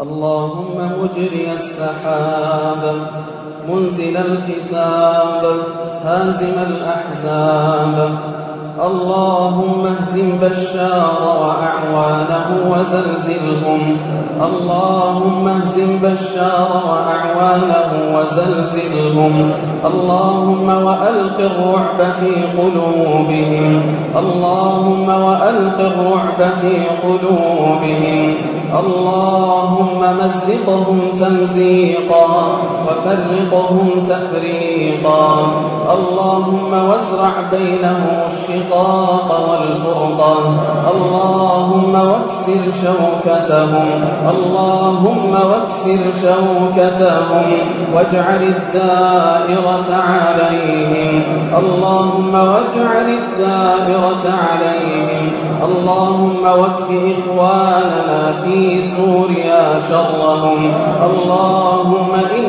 اللهم مجري السحاب منزل الكتاب هازم الأحزاب. اللهم اهزم بشار وأعوانه وزلزلهم. اللهم اهزم بشار وأعوانه وزلزلهم. اللهم وألق الرعب في قلوبهم. اللهم وألق الرعب في قلوبهم. اللهم مزقهم تمزيقا وفرقهم تفريقا. اللهم وازرع بينهم الشقاق والفرقة اللهم واكسر شوكتهم. اللهم واكسر شوكتهم. واجعل الدائرة عليهم. اللهم واجعل الدائرة عليهم. اللهم واكف إخواننا في سوريا شرهم. اللهم إنا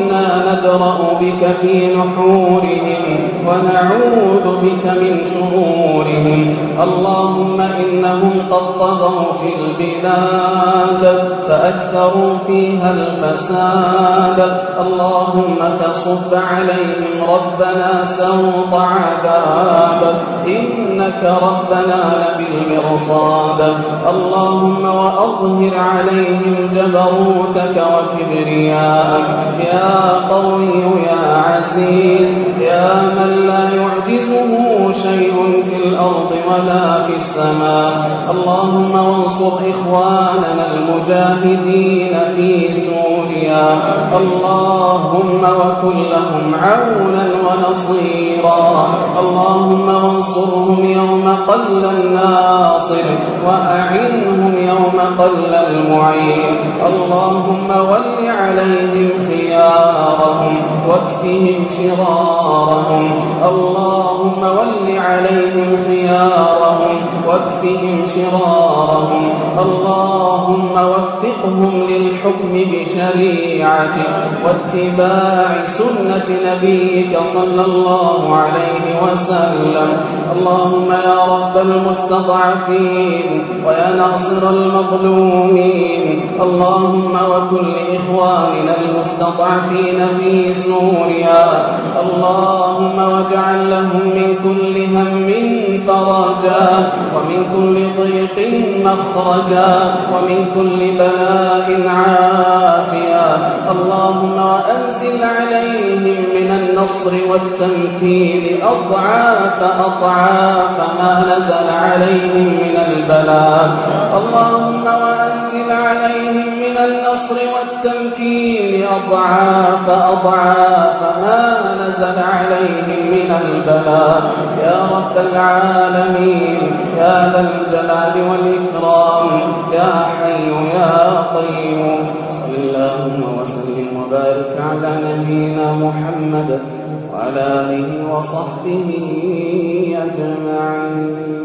ندرأ بك في نحورهم ونعوذ بك من شرورهم. اللهم إنهم قد طغوا في البلاد فأكثروا فيها الفساد. اللهم فصب عليهم ربنا سوط عذاب. إنك ربنا لبالمرصاد. اللهم وأظهر عليهم جبروتك وكبرياءك. يا قوي يا عزيز يا من لا يعجزه شيء في الأرض ولا في السماء. اللهم وانصر إخواننا المجاهدين في سوريا. اللهم وكن لهم عونا ونصيرا. اللهم وانصرهم يوم قل الناصر وأعنهم يوم قل المعين. اللهم ول عليهم خيارهم. واكفهم شرارهم اللهم ول عليهم خيارهم واكفهم شرارهم. اللهم وفقهم للحكم بشريعتك واتباع سنة نبيك صلى الله عليه وسلم. اللهم يا رب المستضعفين ويا ناصر المظلومين. اللهم وكل إخواننا المستضعفين في سوريا. اللهم واجعل لهم من كل هم فرجا ومن كل ضيق مخرجا ومن كل بلاء عافيا. اللهم وأنزل عليهم من النصر والتمكين أضعاف أضعاف ما نزل عليهم من البلاء. اللهم وأنزل عليهم من النصر والتمكين أضعاف أضعاف ما نزل عليهم من البلاء. يا رب العالمين. ذا الجلال والإكرام يا حي يا قيوم. صل اللهم وسلم وبارك على نبينا محمد وعلى آله وصحبه أجمعين.